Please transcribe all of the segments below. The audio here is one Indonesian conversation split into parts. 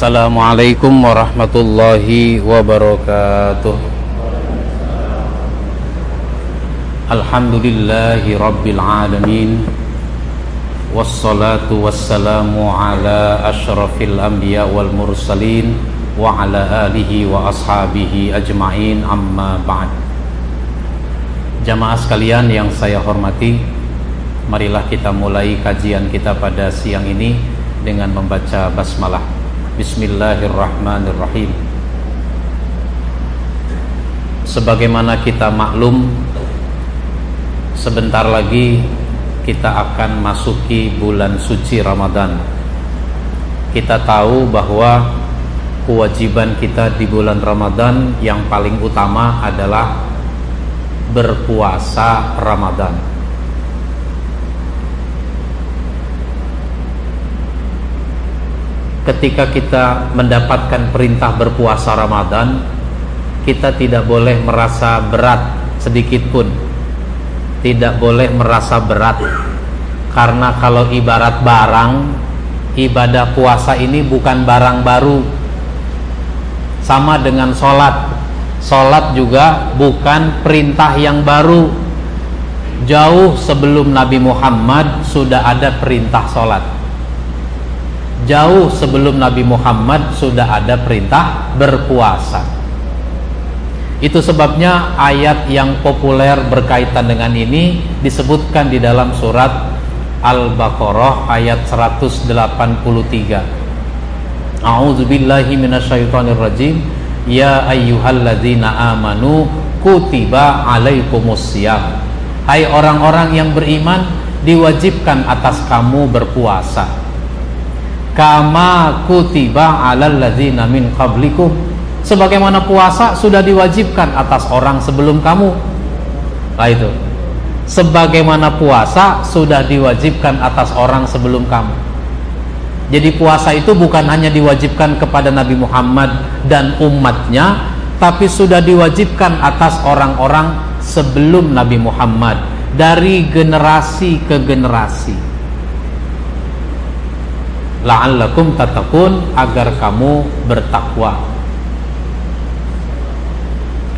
Assalamualaikum warahmatullahi wabarakatuh. Alhamdulillahi rabbil alamin. Wassalatu wassalamu ala ashrafil anbiya wal mursalin Wa ala alihi wa ashabihi ajma'in amma ba'd. Jamaah sekalian yang saya hormati Marilah kita mulai kajian kita pada siang ini Dengan membaca basmalah Bismillahirrahmanirrahim. Sebagaimana kita maklum Sebentar lagi kita akan masuki bulan suci Ramadan. Kita tahu bahwa kewajiban kita di bulan Ramadan yang paling utama adalah berpuasa Ramadan ketika kita mendapatkan perintah berpuasa Ramadan kita tidak boleh merasa berat sedikit pun. Tidak boleh merasa berat. Karena kalau ibarat barang ibadah puasa ini bukan barang baru. Sama dengan sholat. Sholat juga bukan perintah yang baru. Jauh sebelum Nabi Muhammad sudah ada perintah sholat jauh sebelum Nabi Muhammad sudah ada perintah berpuasa. Itu sebabnya ayat yang populer berkaitan dengan ini disebutkan di dalam surat Al-Baqarah ayat 183. A'udzu billahi minasyaitonir rajim. Ya ayyuhalladzina amanu kutiba alaikumusiyam. Hai orang-orang yang beriman, diwajibkan atas kamu berpuasa kama kutiba alal ladzina min qablikum sebagaimana puasa sudah diwajibkan atas orang sebelum kamu. Nah itu. Sebagaimana puasa sudah diwajibkan atas orang sebelum kamu. Jadi puasa itu bukan hanya diwajibkan kepada Nabi Muhammad dan umatnya tapi sudah diwajibkan atas orang-orang sebelum Nabi Muhammad. Dari generasi ke generasi la'allakum tatakun agar kamu bertakwa.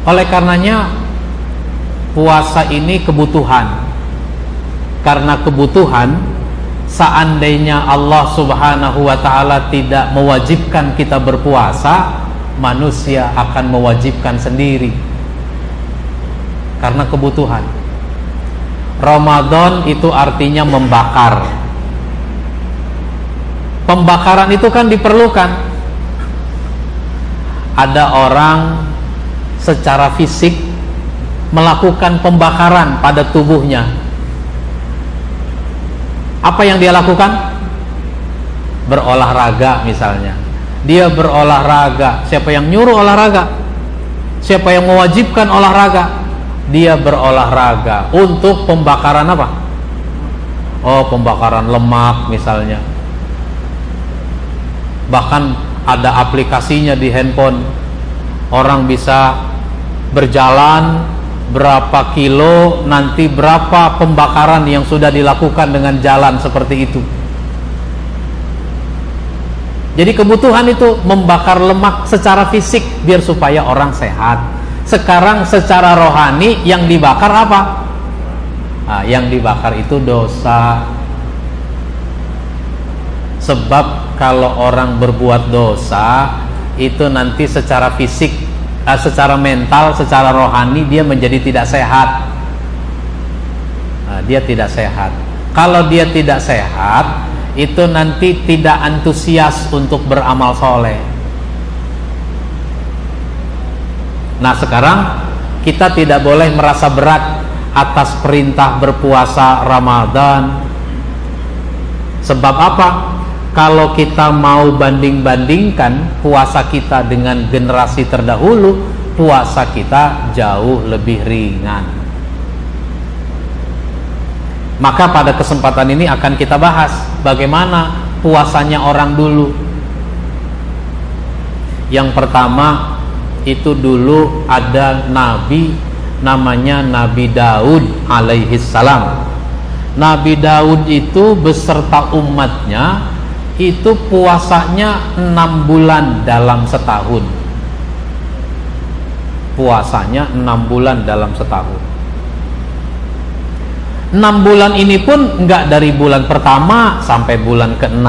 Oleh karenanya puasa ini kebutuhan. Karena kebutuhan seandainya Allah subhanahu wa ta'ala tidak mewajibkan kita berpuasa manusia akan mewajibkan sendiri. Karena kebutuhan. Ramadan itu artinya membakar pembakaran itu kan diperlukan. Ada orang secara fisik melakukan pembakaran pada tubuhnya. Apa yang dia lakukan? Berolahraga misalnya. Dia berolahraga. Siapa yang nyuruh olahraga? Siapa yang mewajibkan olahraga? Dia berolahraga. Untuk pembakaran apa? Oh pembakaran lemak misalnya bahkan ada aplikasinya di handphone. Orang bisa berjalan berapa kilo nanti berapa pembakaran yang sudah dilakukan dengan jalan seperti itu. Jadi kebutuhan itu membakar lemak secara fisik biar supaya orang sehat. Sekarang secara rohani yang dibakar apa? Nah, yang dibakar itu dosa. Sebab kalau orang berbuat dosa itu nanti secara fisik uh, secara mental secara rohani dia menjadi tidak sehat. Nah, dia tidak sehat. Kalau dia tidak sehat itu nanti tidak antusias untuk beramal soleh. Nah sekarang kita tidak boleh merasa berat atas perintah berpuasa Ramadan. Sebab apa kalau kita mau banding-bandingkan puasa kita dengan generasi terdahulu, puasa kita jauh lebih ringan. Maka pada kesempatan ini akan kita bahas bagaimana puasanya orang dulu. Yang pertama itu dulu ada nabi namanya Nabi Daud alaihi salam. Nabi Daud itu beserta umatnya itu puasanya enam bulan dalam setahun. Puasanya enam bulan dalam setahun. Enam bulan ini pun enggak dari bulan pertama sampai bulan ke-6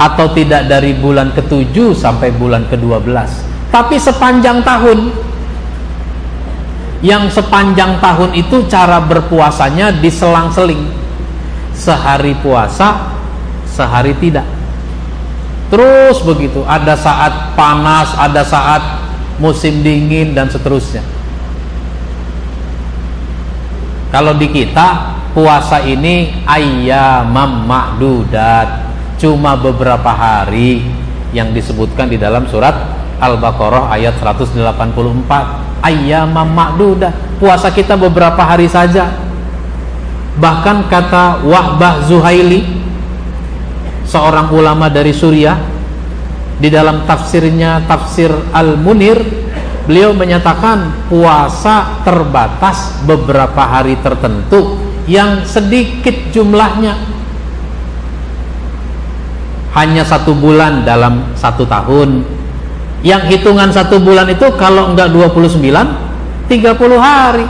atau tidak dari bulan ke-7 sampai bulan ke-12 tapi sepanjang tahun. Yang sepanjang tahun itu cara berpuasanya diselang-seling. Sehari puasa sehari tidak. Terus begitu ada saat panas ada saat musim dingin dan seterusnya. Kalau di kita puasa ini ayyamam ma'dudat. Cuma beberapa hari yang disebutkan di dalam surat Al-Baqarah ayat 184 ayyamam ma'dudat. Puasa kita beberapa hari saja. Bahkan kata Wahbah Zuhaili seorang ulama dari Suriah di dalam tafsirnya tafsir Al-Munir beliau menyatakan puasa terbatas beberapa hari tertentu yang sedikit jumlahnya. Hanya satu bulan dalam satu tahun. Yang hitungan satu bulan itu kalau enggak 29 30 hari.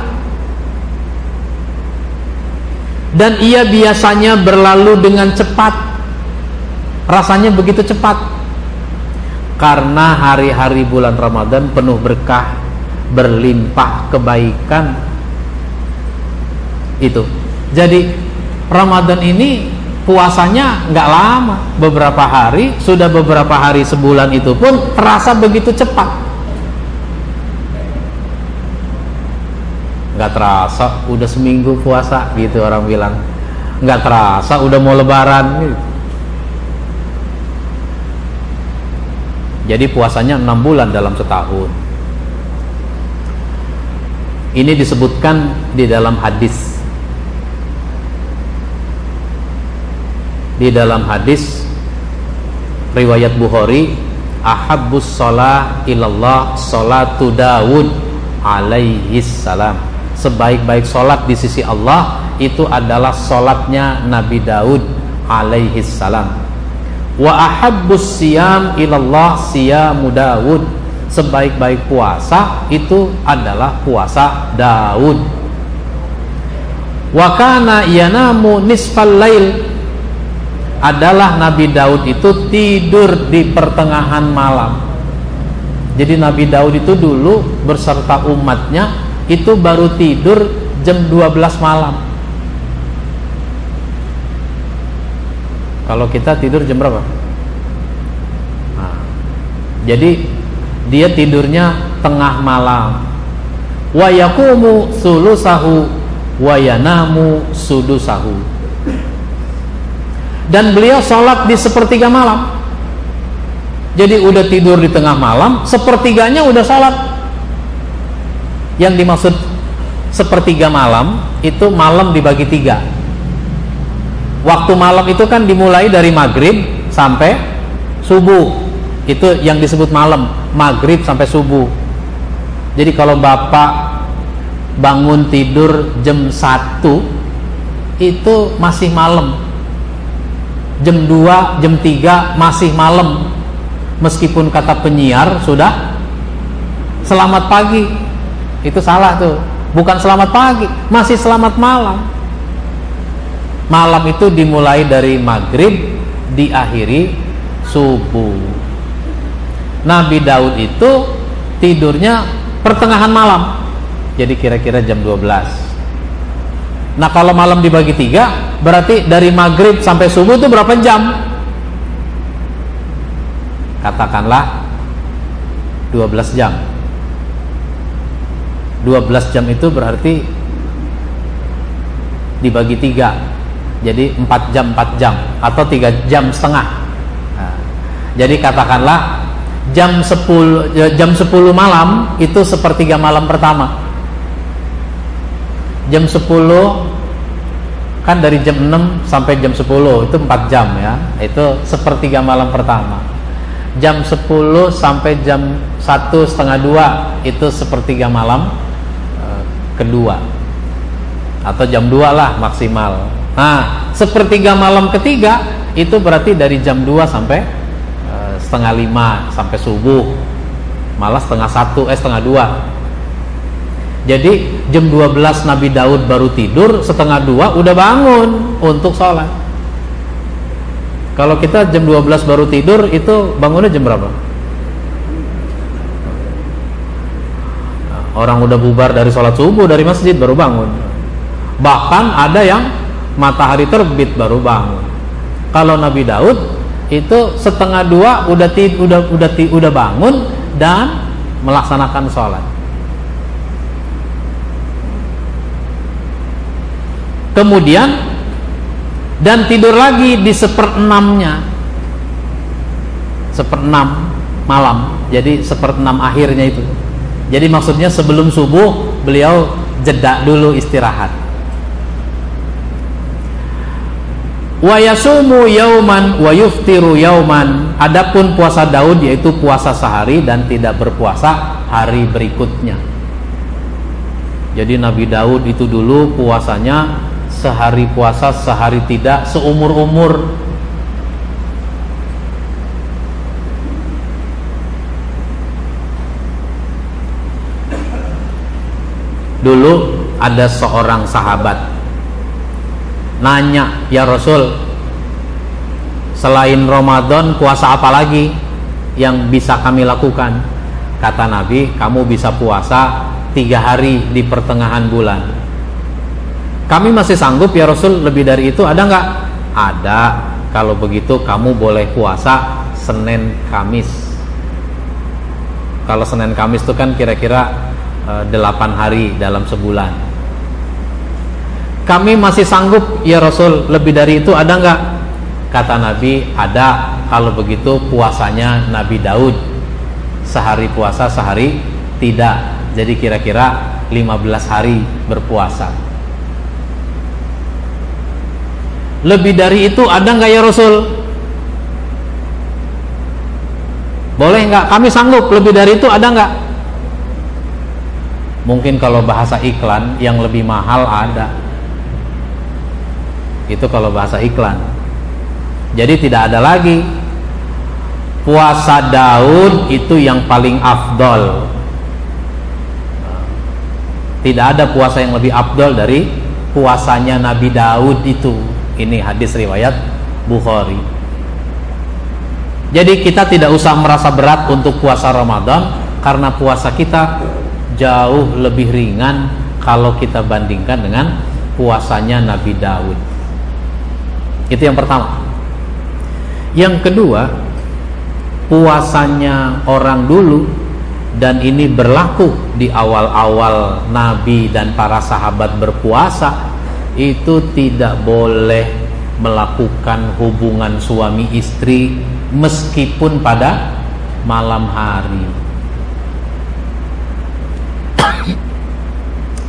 Dan ia biasanya berlalu dengan cepat rasanya begitu cepat. Karena hari-hari bulan Ramadan penuh berkah berlimpah kebaikan. Itu. Jadi Ramadan ini puasanya nggak lama. Beberapa hari sudah beberapa hari sebulan itu pun terasa begitu cepat. Nggak terasa udah seminggu puasa gitu orang bilang. Nggak terasa udah mau lebaran gitu Jadi puasanya enam bulan dalam setahun. Ini disebutkan di dalam hadis. Di dalam hadis riwayat Bukhari, ahabbus shalah ilallah salatu Daud alaihi salam. Sebaik-baik solat di sisi Allah itu adalah solatnya Nabi Daud alaihi salam wa ahabbus siyam ilallah siyamu Daud. Sebaik-baik puasa itu adalah puasa Daud. Wa kana yanamu nisfal lail. Adalah Nabi Daud itu tidur di pertengahan malam. Jadi Nabi Daud itu dulu berserta umatnya itu baru tidur jam 12 malam Kalau kita tidur jam berapa? Nah, jadi dia tidurnya tengah malam. Wa yakumu sulusahu wa yanamu sudusahu. Dan beliau sholat di sepertiga malam. Jadi udah tidur di tengah malam, sepertiganya udah sholat. Yang dimaksud sepertiga malam itu malam dibagi tiga waktu malam itu kan dimulai dari maghrib sampai subuh. Itu yang disebut malam maghrib sampai subuh. Jadi kalau bapak bangun tidur jam 1 itu masih malam. Jam 2 jam 3 masih malam. Meskipun kata penyiar sudah selamat pagi. Itu salah tuh. Bukan selamat pagi masih selamat malam malam itu dimulai dari maghrib diakhiri subuh. Nabi Daud itu tidurnya pertengahan malam. Jadi kira-kira jam 12 nah kalau malam dibagi tiga berarti dari maghrib sampai subuh itu berapa jam? Katakanlah 12 jam. 12 jam itu berarti dibagi tiga jadi 4 jam 4 jam atau 3 jam setengah. Nah, jadi katakanlah jam 10 ya, jam 10 malam itu sepertiga malam pertama. Jam 10 kan dari jam 6 sampai jam 10 itu 4 jam ya itu sepertiga malam pertama. Jam 10 sampai jam 1 setengah 2 itu sepertiga malam uh, kedua. Atau jam 2 lah maksimal Nah, sepertiga malam ketiga itu berarti dari jam 2 sampai uh, setengah lima sampai subuh malah setengah satu eh setengah dua jadi jam 12 Nabi Daud baru tidur setengah dua udah bangun untuk sholat kalau kita jam 12 baru tidur itu bangunnya jam berapa? Orang udah bubar dari sholat subuh dari masjid baru bangun. Bahkan ada yang matahari terbit baru bangun. Kalau Nabi Daud itu setengah dua udah tid, udah udah udah bangun dan melaksanakan sholat. Kemudian dan tidur lagi di seperenamnya seperenam malam jadi seperenam akhirnya itu jadi maksudnya sebelum subuh beliau jeda dulu istirahat wa yasumu yauman wa yuftiru yauman. Adapun puasa Daud yaitu puasa sehari dan tidak berpuasa hari berikutnya. Jadi Nabi Daud itu dulu puasanya sehari puasa sehari tidak seumur-umur. Dulu ada seorang sahabat nanya ya Rasul selain Ramadan puasa apa lagi yang bisa kami lakukan kata Nabi kamu bisa puasa tiga hari di pertengahan bulan kami masih sanggup ya Rasul lebih dari itu ada nggak? Ada. Kalau begitu kamu boleh puasa Senin Kamis. Kalau Senin Kamis itu kan kira-kira e, 8 hari dalam sebulan. Kami masih sanggup ya Rasul lebih dari itu ada nggak? Kata Nabi ada. Kalau begitu puasanya Nabi Daud sehari puasa sehari tidak. Jadi kira-kira 15 hari berpuasa. Lebih dari itu ada nggak ya Rasul? Boleh nggak? Kami sanggup. Lebih dari itu ada nggak? Mungkin kalau bahasa iklan yang lebih mahal ada. Itu kalau bahasa iklan. Jadi tidak ada lagi puasa Daud itu yang paling afdol. Tidak ada puasa yang lebih afdol dari puasanya Nabi Daud itu. Ini hadis riwayat Bukhari. Jadi kita tidak usah merasa berat untuk puasa Ramadan karena puasa kita jauh lebih ringan kalau kita bandingkan dengan puasanya Nabi Daud. Itu yang pertama. Yang kedua, puasanya orang dulu dan ini berlaku di awal-awal Nabi dan para sahabat berpuasa itu tidak boleh melakukan hubungan suami istri meskipun pada malam hari.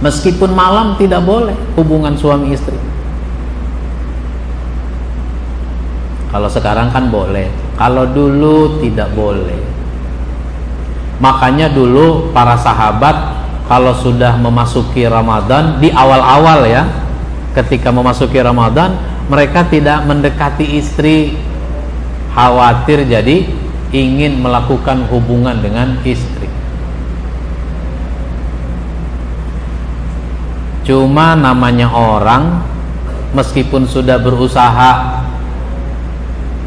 Meskipun malam tidak boleh hubungan suami istri. Kalau sekarang kan boleh, kalau dulu tidak boleh. Makanya dulu para sahabat kalau sudah memasuki Ramadan di awal-awal ya, ketika memasuki Ramadan mereka tidak mendekati istri khawatir jadi ingin melakukan hubungan dengan istri cuma namanya orang meskipun sudah berusaha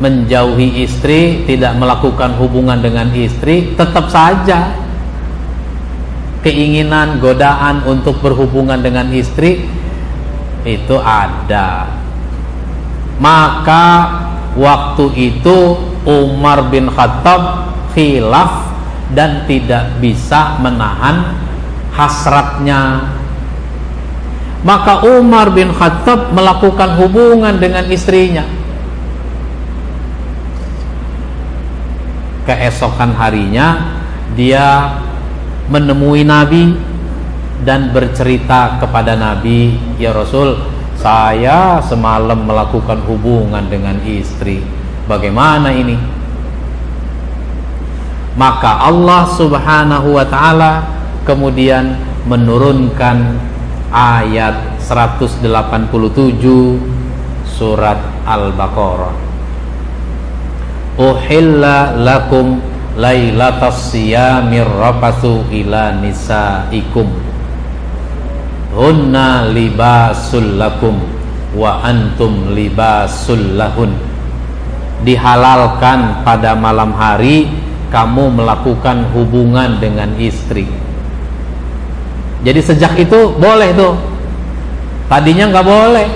menjauhi istri tidak melakukan hubungan dengan istri tetap saja. Keinginan godaan untuk berhubungan dengan istri itu ada. Maka waktu itu Umar bin Khattab khilaf dan tidak bisa menahan hasratnya. Maka Umar bin Khattab melakukan hubungan dengan istrinya keesokan harinya dia menemui Nabi dan bercerita kepada Nabi, "Ya Rasul, saya semalam melakukan hubungan dengan istri. Bagaimana ini?" Maka Allah Subhanahu wa taala kemudian menurunkan ayat 187 surat Al-Baqarah. Uhilla lakum lailatas siyamir rafathu ila nisaikum. Hunna libasul lakum wa antum libasul lahun. Dihalalkan pada malam hari kamu melakukan hubungan dengan istri. Jadi sejak itu boleh tuh. Tadinya nggak boleh.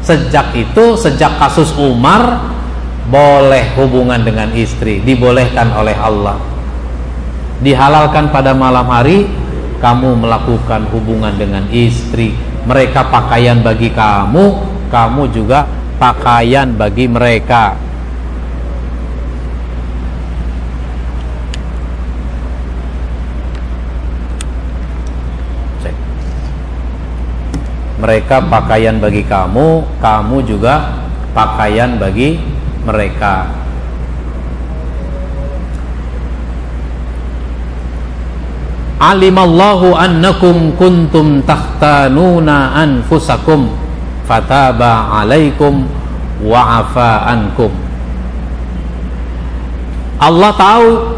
Sejak itu sejak kasus Umar boleh hubungan dengan istri dibolehkan oleh Allah. Dihalalkan pada malam hari kamu melakukan hubungan dengan istri. Mereka pakaian bagi kamu kamu juga pakaian bagi mereka. Mereka pakaian bagi kamu, kamu juga pakaian bagi mereka. Alimallahu annakum kuntum takhtanuna anfusakum fataba alaikum wa afa ankum. Allah tahu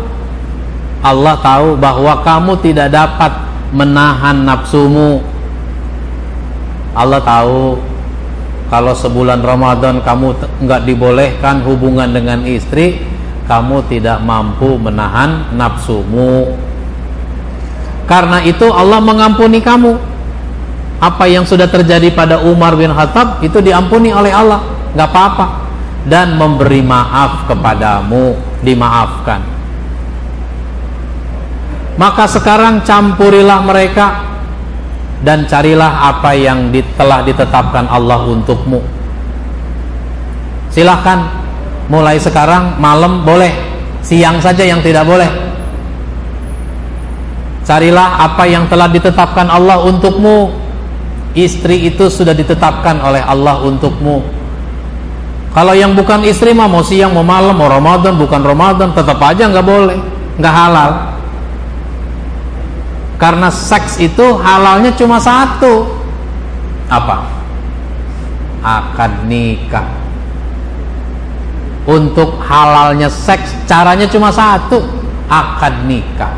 Allah tahu bahwa kamu tidak dapat menahan nafsumu Allah tahu kalau sebulan Ramadan kamu nggak dibolehkan hubungan dengan istri, kamu tidak mampu menahan nafsumu. Karena itu Allah mengampuni kamu. Apa yang sudah terjadi pada Umar bin Khattab itu diampuni oleh Allah, nggak apa-apa. Dan memberi maaf kepadamu, dimaafkan. Maka sekarang campurilah mereka dan carilah apa yang telah ditetapkan Allah untukmu. Silahkan mulai sekarang malam boleh siang saja yang tidak boleh. Carilah apa yang telah ditetapkan Allah untukmu. Istri itu sudah ditetapkan oleh Allah untukmu. Kalau yang bukan istri mah mau siang mau malam mau Ramadan bukan Ramadan tetap aja nggak boleh nggak halal karena seks itu halalnya cuma satu. Apa? Akad nikah. Untuk halalnya seks caranya cuma satu, akad nikah.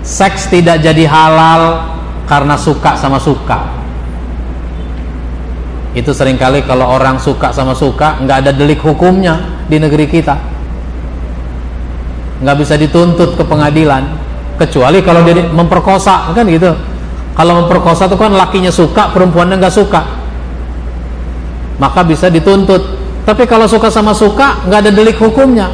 Seks tidak jadi halal karena suka sama suka. Itu sering kali kalau orang suka sama suka nggak ada delik hukumnya di negeri kita. Nggak bisa dituntut ke pengadilan kecuali kalau dia memperkosa kan gitu. Kalau memperkosa itu kan lakinya suka perempuannya nggak suka. Maka bisa dituntut. Tapi kalau suka sama suka nggak ada delik hukumnya.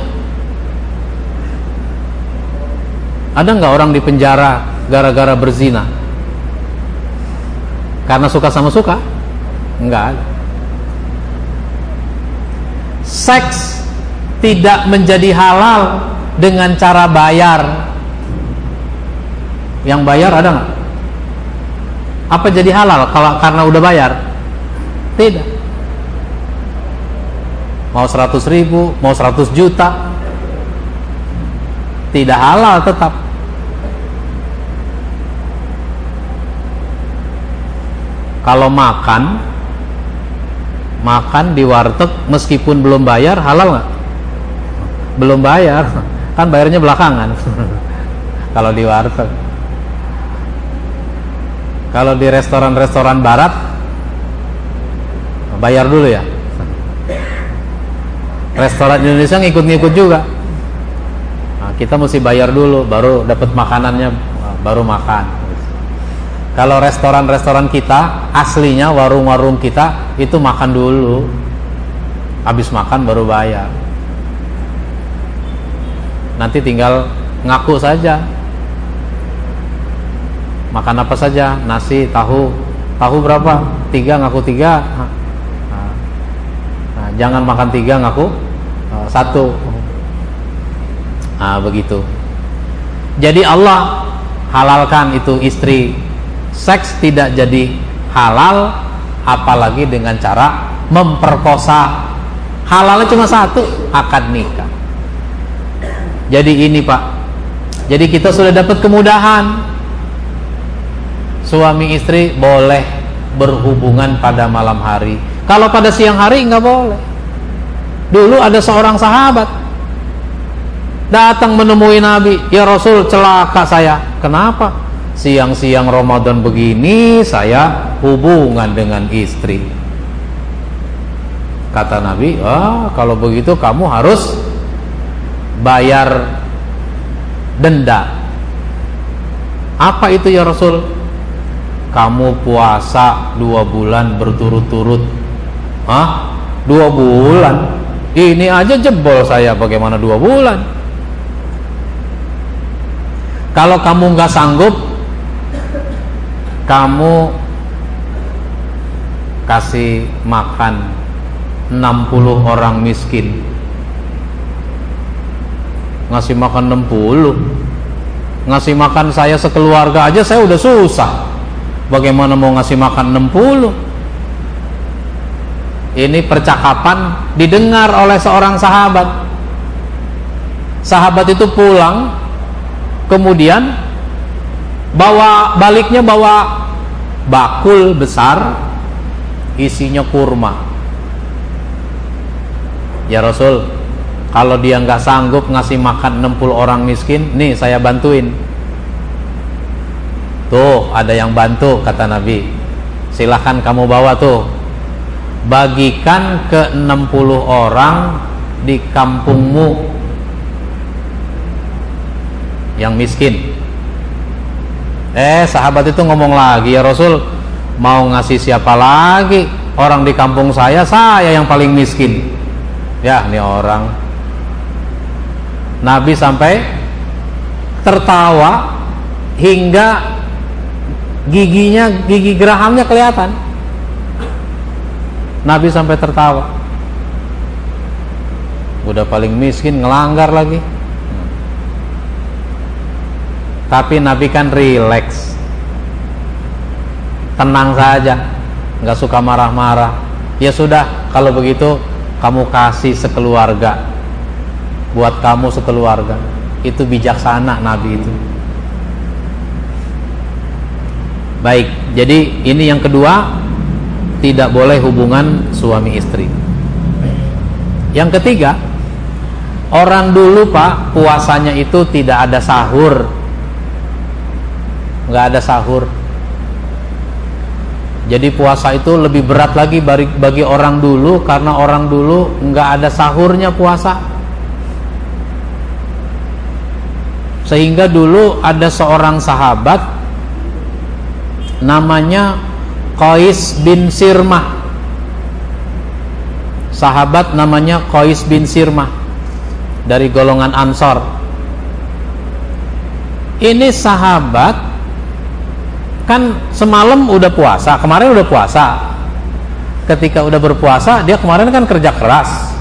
Ada nggak orang di penjara gara-gara berzina? Karena suka sama suka? Nggak ada. Seks tidak menjadi halal dengan cara bayar yang bayar ada nggak? Apa jadi halal kalau karena udah bayar? Tidak. Mau 100 ribu, mau 100 juta, tidak halal tetap. Kalau makan, makan di warteg meskipun belum bayar halal nggak? Belum bayar, kan bayarnya belakangan. kalau di warteg kalau di restoran-restoran barat bayar dulu ya. Restoran Indonesia ngikut-ngikut juga. Nah, kita mesti bayar dulu baru dapat makanannya baru makan. Kalau restoran-restoran kita aslinya warung-warung kita itu makan dulu. Habis makan baru bayar. Nanti tinggal ngaku saja makan apa saja? Nasi tahu. Tahu berapa? Tiga ngaku tiga. Nah, nah, jangan makan tiga ngaku uh, satu. Nah begitu. Jadi Allah halalkan itu istri. Seks tidak jadi halal apalagi dengan cara memperkosa. Halalnya cuma satu akad nikah. Jadi ini pak. Jadi kita sudah dapat kemudahan suami istri boleh berhubungan pada malam hari kalau pada siang hari nggak boleh Dulu ada seorang sahabat datang menemui Nabi, "Ya Rasul, celaka saya." Kenapa? Siang-siang Ramadan begini saya hubungan dengan istri. Kata Nabi, "Ah, kalau begitu kamu harus bayar denda." Apa itu ya Rasul? Kamu puasa dua bulan berturut-turut. Hah? Dua bulan? Ini aja jebol saya bagaimana dua bulan? Kalau kamu nggak sanggup, kamu kasih makan 60 orang miskin. Ngasih makan 60. Ngasih makan saya sekeluarga aja saya udah susah. Bagaimana mau ngasih makan 60? Ini percakapan didengar oleh seorang sahabat. Sahabat itu pulang kemudian bawa baliknya bawa bakul besar isinya kurma ya Rasul kalau dia nggak sanggup ngasih makan 60 orang miskin nih saya bantuin tuh ada yang bantu kata Nabi. Silahkan kamu bawa tuh. Bagikan ke 60 orang di kampungmu. Yang miskin. Eh sahabat itu ngomong lagi ya Rasul mau ngasih siapa lagi? Orang di kampung saya saya yang paling miskin. Ya ini orang. Nabi sampai tertawa hingga giginya gigi gerahamnya kelihatan. Nabi sampai tertawa. Udah paling miskin ngelanggar lagi. Tapi Nabi kan rileks tenang saja nggak suka marah-marah. Ya sudah kalau begitu kamu kasih sekeluarga. Buat kamu sekeluarga. Itu bijaksana Nabi itu baik jadi ini yang kedua tidak boleh hubungan suami istri. Yang ketiga orang dulu pak puasanya itu tidak ada sahur. Nggak ada sahur. Jadi puasa itu lebih berat lagi bagi, orang dulu karena orang dulu nggak ada sahurnya puasa. Sehingga dulu ada seorang sahabat namanya Qais bin Sirmah. Sahabat namanya Qais bin Sirmah dari golongan Ansor. Ini sahabat kan semalam udah puasa kemarin udah puasa. Ketika udah berpuasa dia kemarin kan kerja keras.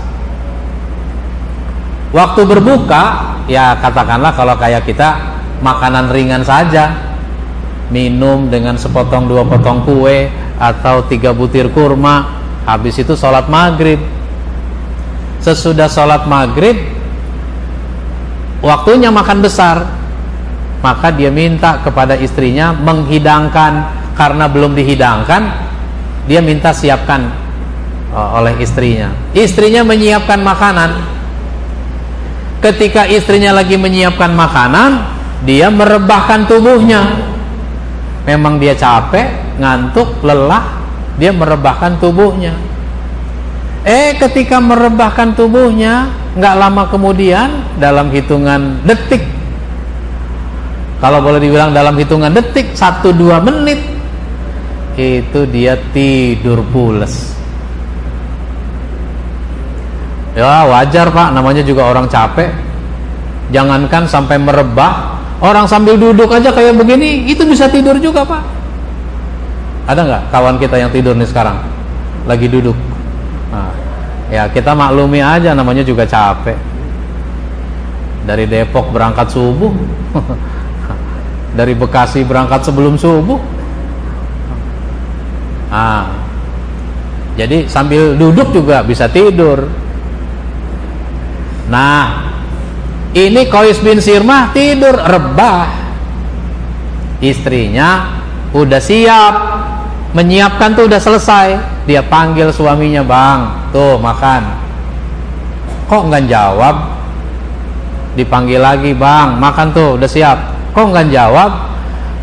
Waktu berbuka ya katakanlah kalau kayak kita makanan ringan saja minum dengan sepotong dua potong kue atau tiga butir kurma. Habis itu sholat maghrib. Sesudah sholat maghrib waktunya makan besar. Maka dia minta kepada istrinya menghidangkan. Karena belum dihidangkan dia minta siapkan uh, oleh istrinya. Istrinya menyiapkan makanan. Ketika istrinya lagi menyiapkan makanan dia merebahkan tubuhnya memang dia capek ngantuk lelah dia merebahkan tubuhnya. Eh ketika merebahkan tubuhnya nggak lama kemudian dalam hitungan detik kalau boleh dibilang dalam hitungan detik 1-2 menit itu dia tidur pules ya wajar pak. Namanya juga orang capek. Jangankan sampai merebah orang sambil duduk aja kayak begini itu bisa tidur juga pak. Ada nggak kawan kita yang tidur nih sekarang? Lagi duduk. Nah, ya kita maklumi aja namanya juga capek. Dari Depok berangkat subuh. Dari Bekasi berangkat sebelum subuh. Ah jadi sambil duduk juga bisa tidur. Nah ini Kois bin Sirmah tidur rebah. Istrinya udah siap menyiapkan tuh udah selesai. Dia panggil suaminya bang tuh makan. Kok nggak jawab? Dipanggil lagi bang makan tuh udah siap. Kok nggak jawab?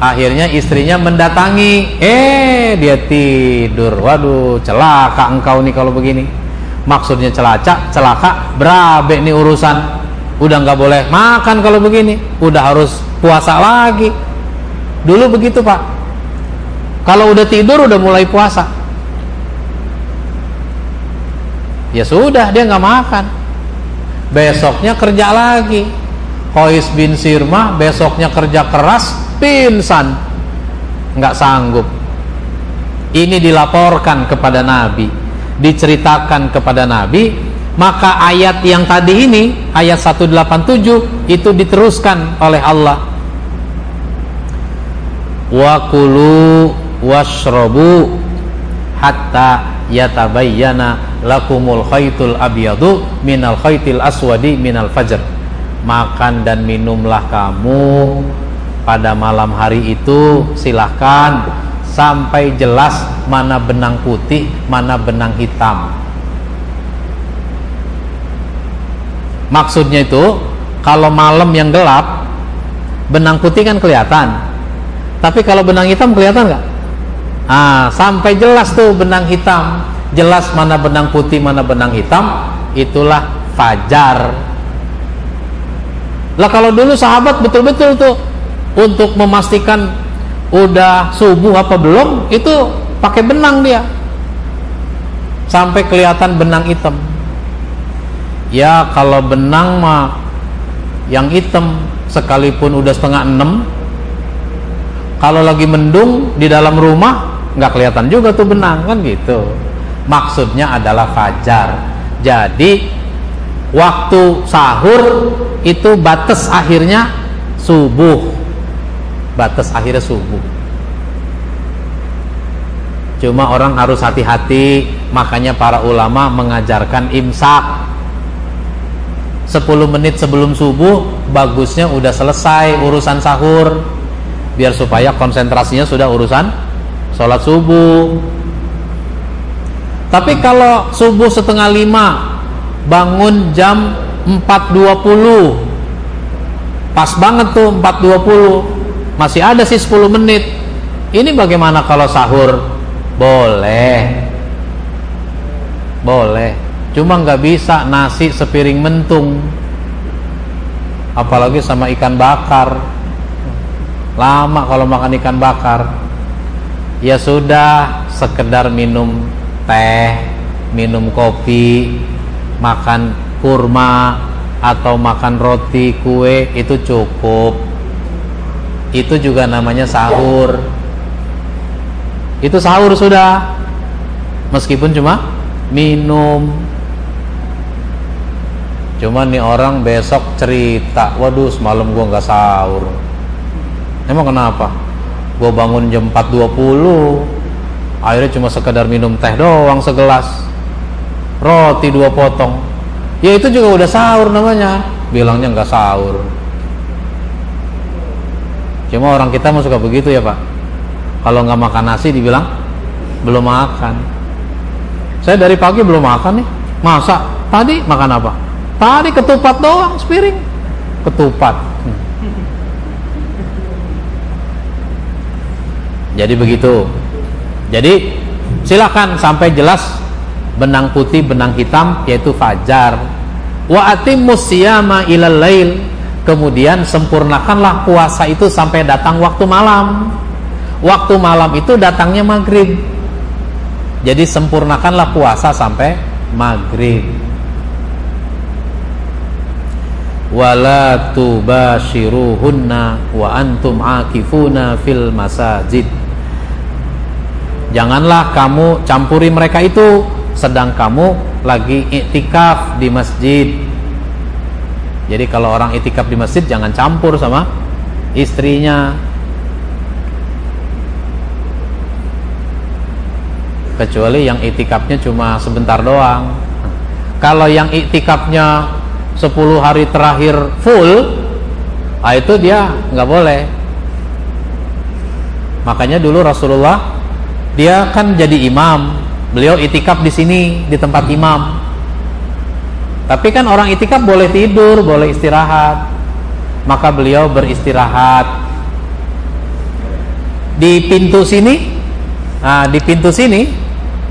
Akhirnya istrinya mendatangi. Eh dia tidur. Waduh celaka engkau nih kalau begini. Maksudnya celaka celaka berabe nih urusan udah nggak boleh makan kalau begini. Udah harus puasa lagi. Dulu begitu pak. Kalau udah tidur udah mulai puasa. Ya sudah dia nggak makan. Besoknya kerja lagi. Qais bin Sirmah besoknya kerja keras pingsan. Nggak sanggup. Ini dilaporkan kepada Nabi. Diceritakan kepada Nabi maka ayat yang tadi ini ayat 187 itu diteruskan oleh Allah. Wa kulu washrabu hatta yatabayyana lakumul khaytul abyadu minal khaytil aswadi minal fajr. Makan dan minumlah kamu pada malam hari itu silahkan. Sampai jelas mana benang putih mana benang hitam maksudnya itu kalau malam yang gelap benang putih kan kelihatan tapi kalau benang hitam kelihatan nggak Ah, sampai jelas tuh benang hitam, jelas mana benang putih, mana benang hitam, itulah fajar. Lah kalau dulu sahabat betul-betul tuh untuk memastikan udah subuh apa belum, itu pakai benang dia. Sampai kelihatan benang hitam. Ya kalau benang mah yang hitam sekalipun udah setengah enam kalau lagi mendung di dalam rumah nggak kelihatan juga tuh benang kan gitu. Maksudnya adalah fajar. Jadi waktu sahur itu batas akhirnya subuh. Batas akhirnya subuh. Cuma orang harus hati-hati makanya para ulama mengajarkan imsak 10 menit sebelum subuh bagusnya udah selesai urusan sahur. Biar supaya konsentrasinya sudah urusan sholat subuh. Tapi kalau subuh setengah lima bangun jam 4.20 pas banget tuh 4.20 masih ada sih 10 menit. Ini bagaimana kalau sahur? Boleh. Boleh cuma nggak bisa nasi sepiring mentung. Apalagi sama ikan bakar. Lama kalau makan ikan bakar. Ya sudah sekedar minum teh minum kopi makan kurma atau makan roti kue itu cukup. Itu juga namanya sahur. Itu sahur sudah. Meskipun cuma minum cuma nih orang besok cerita waduh semalam gua nggak sahur. Emang kenapa? Gue bangun jam 4.20 akhirnya cuma sekedar minum teh doang segelas. Roti dua potong. Ya itu juga udah sahur namanya. Bilangnya nggak sahur. Cuma orang kita mau suka begitu ya pak. Kalau nggak makan nasi dibilang belum makan. Saya dari pagi belum makan nih. Masa? Tadi makan apa tadi ketupat doang sepiring ketupat. Jadi begitu. Jadi silakan sampai jelas benang putih, benang hitam yaitu fajar. Wa atimmus siyama ilal lail. Kemudian sempurnakanlah puasa itu sampai datang waktu malam. Waktu malam itu datangnya maghrib. Jadi sempurnakanlah puasa sampai maghrib. Wala tubashiruhunna wa antum akifuna fil masajid Janganlah kamu campuri mereka itu sedang kamu lagi iktikaf di masjid. Jadi kalau orang iktikaf di masjid jangan campur sama istrinya. Kecuali yang iktikafnya cuma sebentar doang. Kalau yang iktikafnya 10 hari terakhir full, ah itu dia nggak boleh. Makanya dulu Rasulullah dia kan jadi imam beliau itikaf di sini di tempat imam Tapi kan orang itikaf boleh tidur, boleh istirahat. Maka beliau beristirahat di pintu sini. Nah, di pintu sini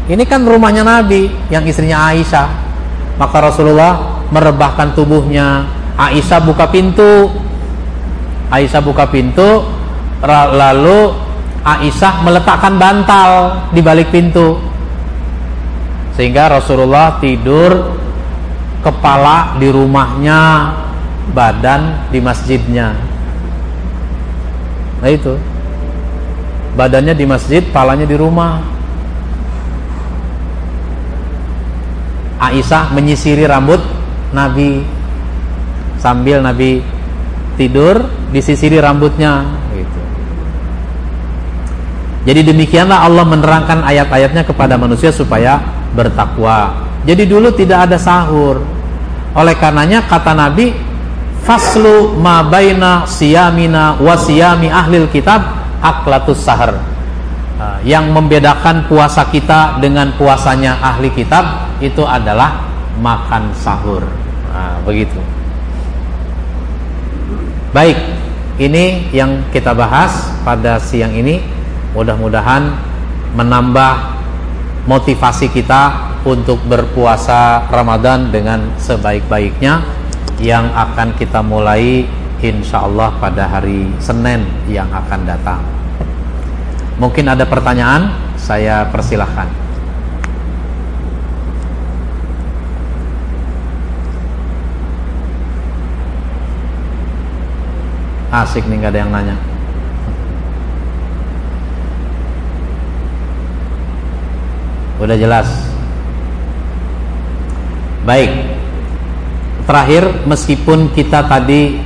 ini kan rumahnya Nabi yang istrinya Aisyah. Maka Rasulullah merebahkan tubuhnya. Aisyah buka pintu. Aisyah buka pintu lalu Aisyah meletakkan bantal di balik pintu. Sehingga Rasulullah tidur kepala di rumahnya, badan di masjidnya. Nah itu. Badannya di masjid, palanya di rumah. Aisyah menyisiri rambut Nabi sambil Nabi tidur disisiri rambutnya gitu. Jadi demikianlah Allah menerangkan ayat-ayatnya kepada manusia supaya bertakwa. Jadi dulu tidak ada sahur. Oleh karenanya kata Nabi, faslu ma baina siyamina wa siyami ahlil kitab aklatus sahar. Ah, yang membedakan puasa kita dengan puasanya ahli kitab itu adalah makan sahur. Nah, begitu. Baik, ini yang kita bahas pada siang ini. Mudah-mudahan menambah motivasi kita untuk berpuasa Ramadan dengan sebaik-baiknya yang akan kita mulai insya Allah pada hari Senin yang akan datang. Mungkin ada pertanyaan, saya persilahkan. Asik nih gak ada yang nanya. Udah jelas. Baik. Terakhir, meskipun kita tadi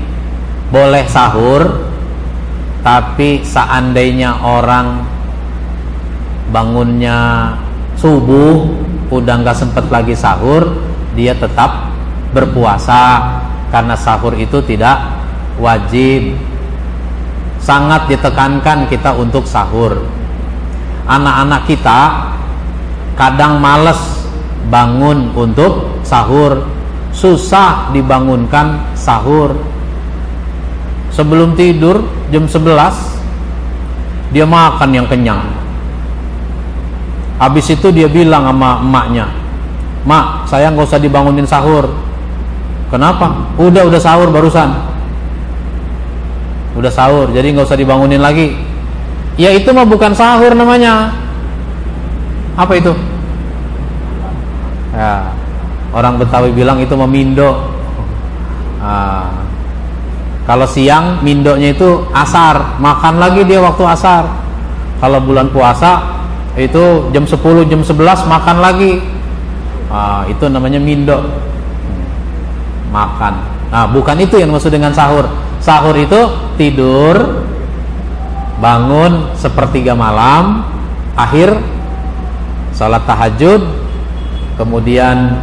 boleh sahur, tapi seandainya orang bangunnya subuh, udah nggak sempet lagi sahur, dia tetap berpuasa karena sahur itu tidak wajib. Sangat ditekankan kita untuk sahur. Anak-anak kita kadang males bangun untuk sahur. Susah dibangunkan sahur. Sebelum tidur jam 11 dia makan yang kenyang. Habis itu dia bilang sama emaknya mak saya nggak usah dibangunin sahur. Kenapa? Udah udah sahur barusan udah sahur jadi nggak usah dibangunin lagi ya itu mah bukan sahur namanya apa itu? Ya, orang Betawi bilang itu memindo. Nah, kalau siang mindonya itu asar, makan lagi dia waktu asar. Kalau bulan puasa itu jam 10 jam 11 makan lagi. Nah, itu namanya mindo. Makan. Nah, bukan itu yang maksud dengan sahur. Sahur itu tidur, bangun sepertiga malam, akhir salat tahajud kemudian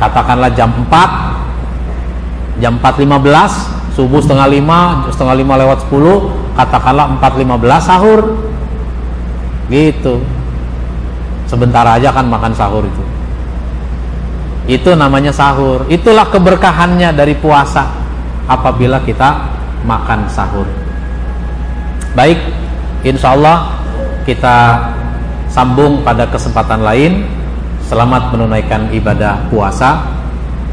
katakanlah jam 4 jam 4.15 subuh setengah 5 setengah 5 lewat 10 katakanlah 4.15 sahur. Gitu. Sebentar aja kan makan sahur itu itu namanya sahur. Itulah keberkahannya dari puasa apabila kita makan sahur. Baik insya Allah kita sambung pada kesempatan lain. Selamat menunaikan ibadah puasa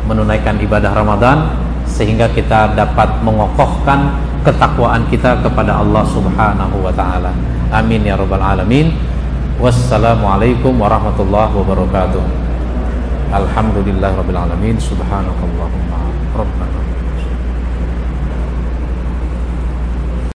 menunaikan ibadah Ramadan sehingga kita dapat mengokohkan ketakwaan kita kepada Allah Subhanahu wa taala. Amin ya rabbal alamin. Wassalamualaikum warahmatullahi wabarakatuh alhamdulillah rabbil alamin subhanakallahumma rabbana